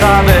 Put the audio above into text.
time